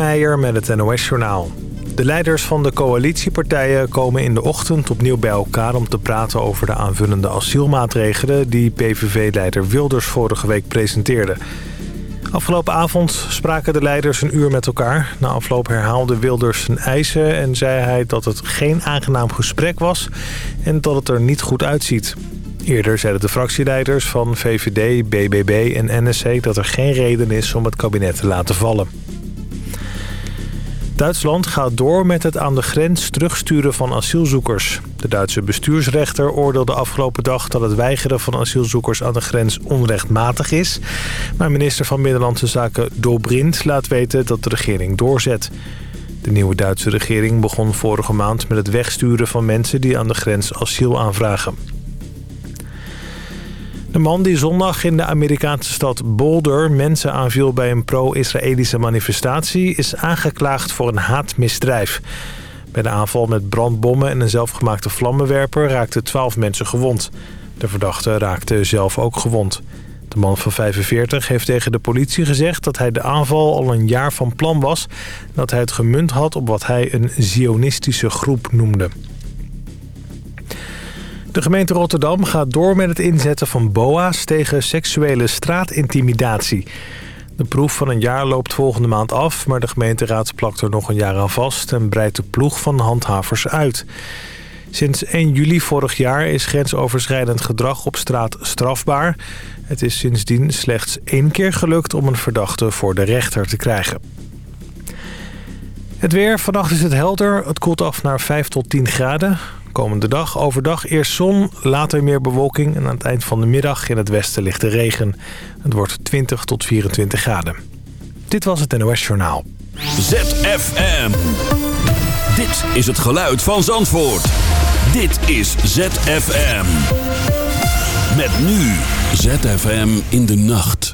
Meijer met het NOS-journaal. De leiders van de coalitiepartijen komen in de ochtend opnieuw bij elkaar... om te praten over de aanvullende asielmaatregelen... die PVV-leider Wilders vorige week presenteerde. Afgelopen avond spraken de leiders een uur met elkaar. Na afloop herhaalde Wilders zijn eisen en zei hij dat het geen aangenaam gesprek was... en dat het er niet goed uitziet. Eerder zeiden de fractieleiders van VVD, BBB en NSC... dat er geen reden is om het kabinet te laten vallen. Duitsland gaat door met het aan de grens terugsturen van asielzoekers. De Duitse bestuursrechter oordeelde afgelopen dag dat het weigeren van asielzoekers aan de grens onrechtmatig is. Maar minister van Binnenlandse Zaken Dobrindt laat weten dat de regering doorzet. De nieuwe Duitse regering begon vorige maand met het wegsturen van mensen die aan de grens asiel aanvragen. De man die zondag in de Amerikaanse stad Boulder mensen aanviel bij een pro-Israëlische manifestatie... is aangeklaagd voor een haatmisdrijf. Bij de aanval met brandbommen en een zelfgemaakte vlammenwerper raakten 12 mensen gewond. De verdachte raakte zelf ook gewond. De man van 45 heeft tegen de politie gezegd dat hij de aanval al een jaar van plan was... dat hij het gemunt had op wat hij een zionistische groep noemde. De gemeente Rotterdam gaat door met het inzetten van BOA's tegen seksuele straatintimidatie. De proef van een jaar loopt volgende maand af, maar de gemeenteraad plakt er nog een jaar aan vast en breidt de ploeg van handhavers uit. Sinds 1 juli vorig jaar is grensoverschrijdend gedrag op straat strafbaar. Het is sindsdien slechts één keer gelukt om een verdachte voor de rechter te krijgen. Het weer, vannacht is het helder. Het koelt af naar 5 tot 10 graden. Komende dag overdag eerst zon, later meer bewolking... en aan het eind van de middag in het westen ligt de regen. Het wordt 20 tot 24 graden. Dit was het NOS Journaal. ZFM. Dit is het geluid van Zandvoort. Dit is ZFM. Met nu ZFM in de nacht.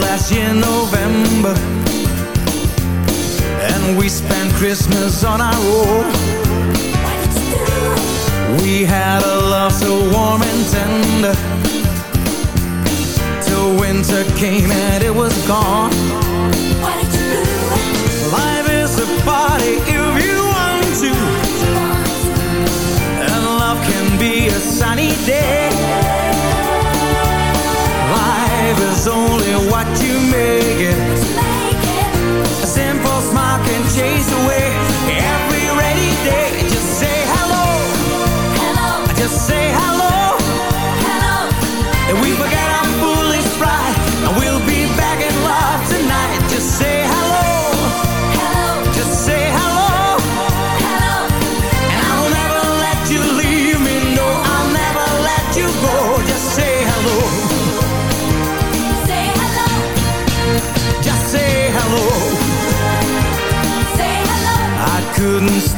last year November. And we spent Christmas on our own. We had a love so warm and tender. Till winter came and it was gone.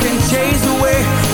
can chase away.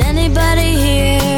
anybody here?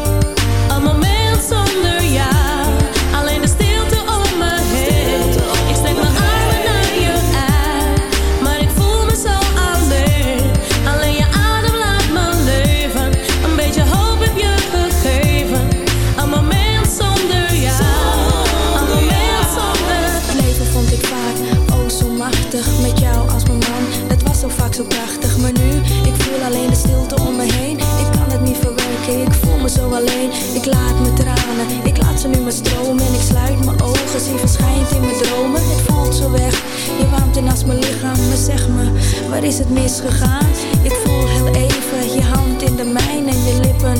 prachtig, maar nu Ik voel alleen de stilte om me heen. Ik kan het niet verwerken, ik voel me zo alleen. Ik laat mijn tranen, ik laat ze nu maar stromen. En ik sluit mijn ogen, zie verschijnt in mijn dromen. Ik val zo weg, je warmt in mijn lichaam. Maar zeg me, waar is het misgegaan? Ik voel heel even je hand in de mijne en je lippen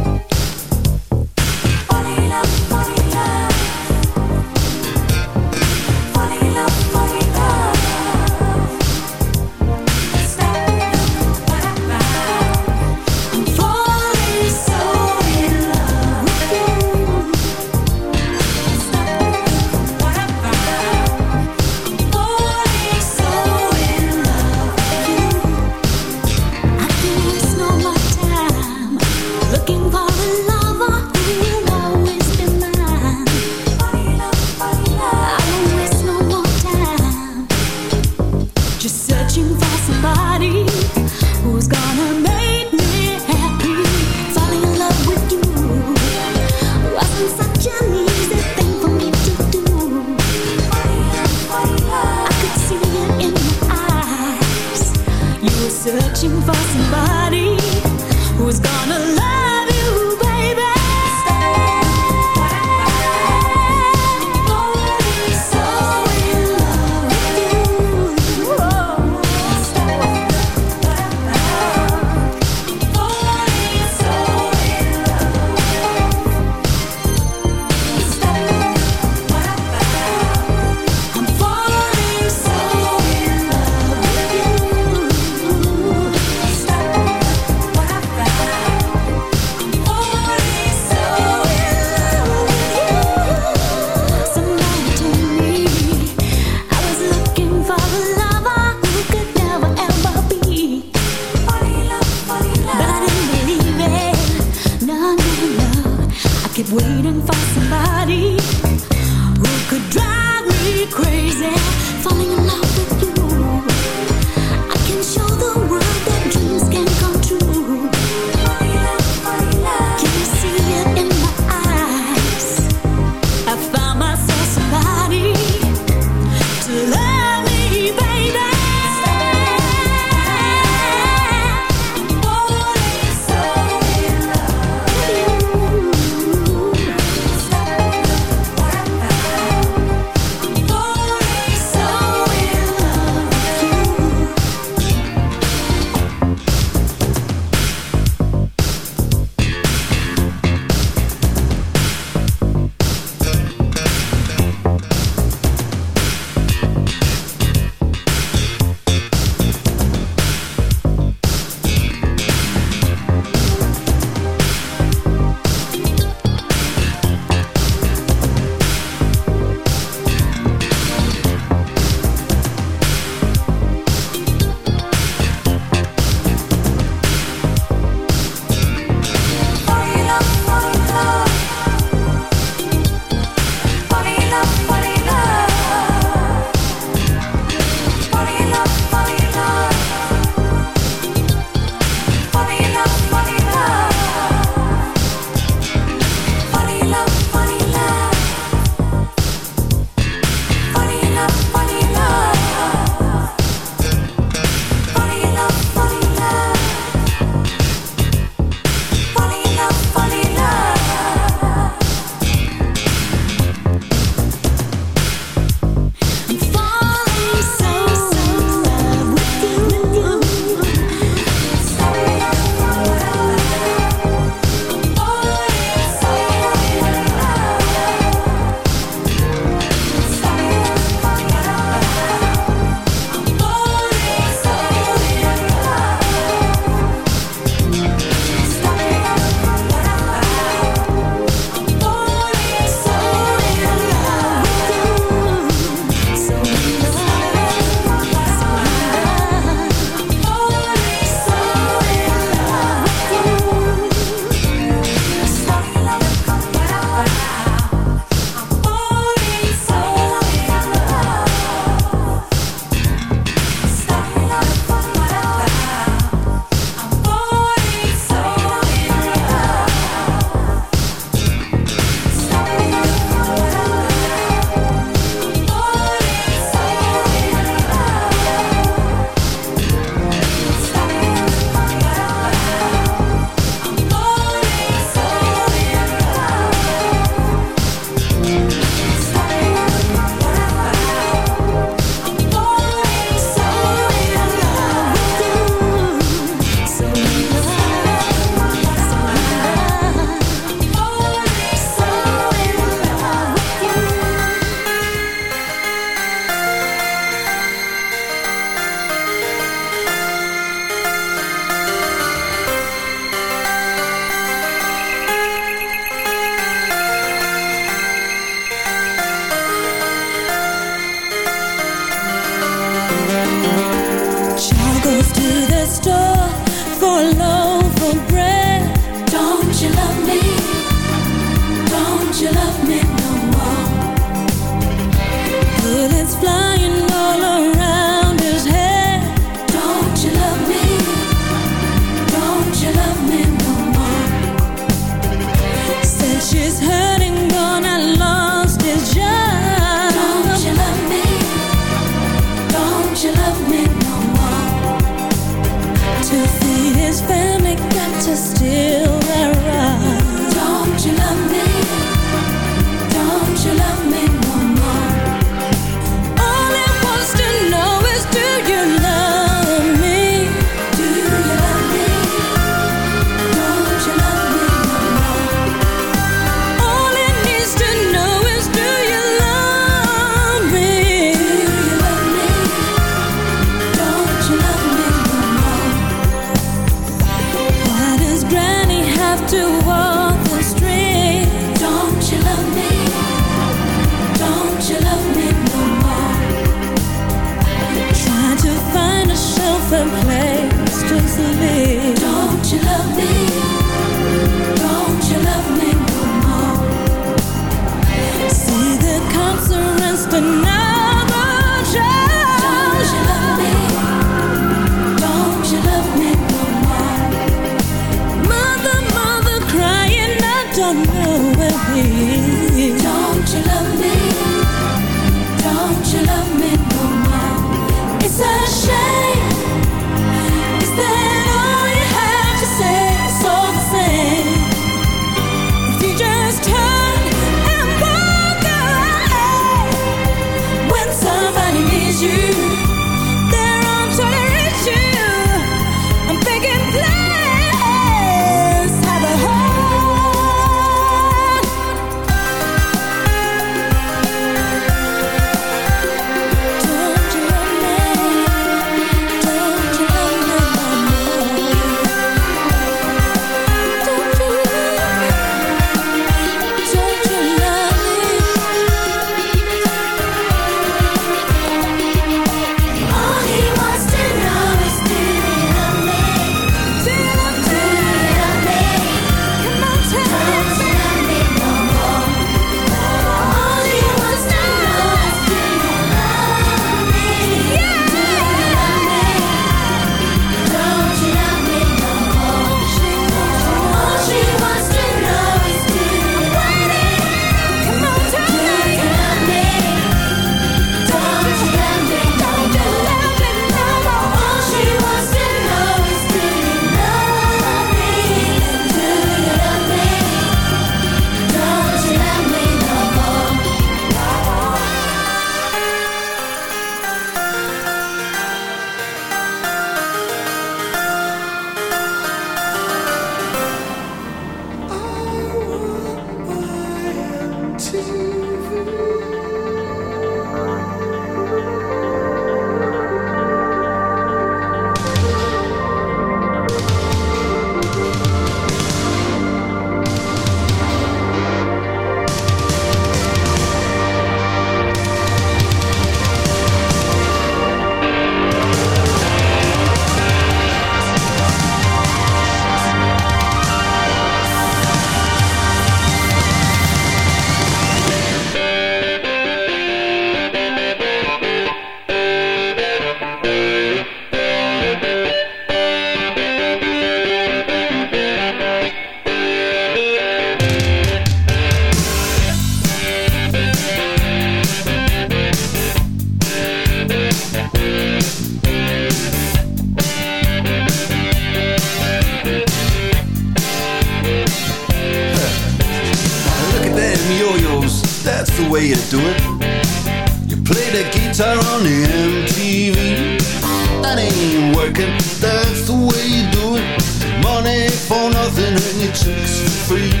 Any tricks you free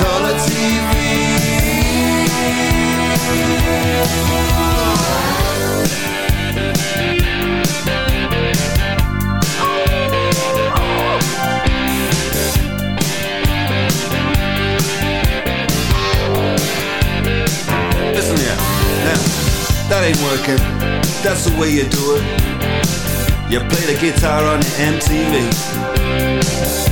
color TV. Listen here, now that ain't working. That's the way you do it. You play the guitar on the MTV.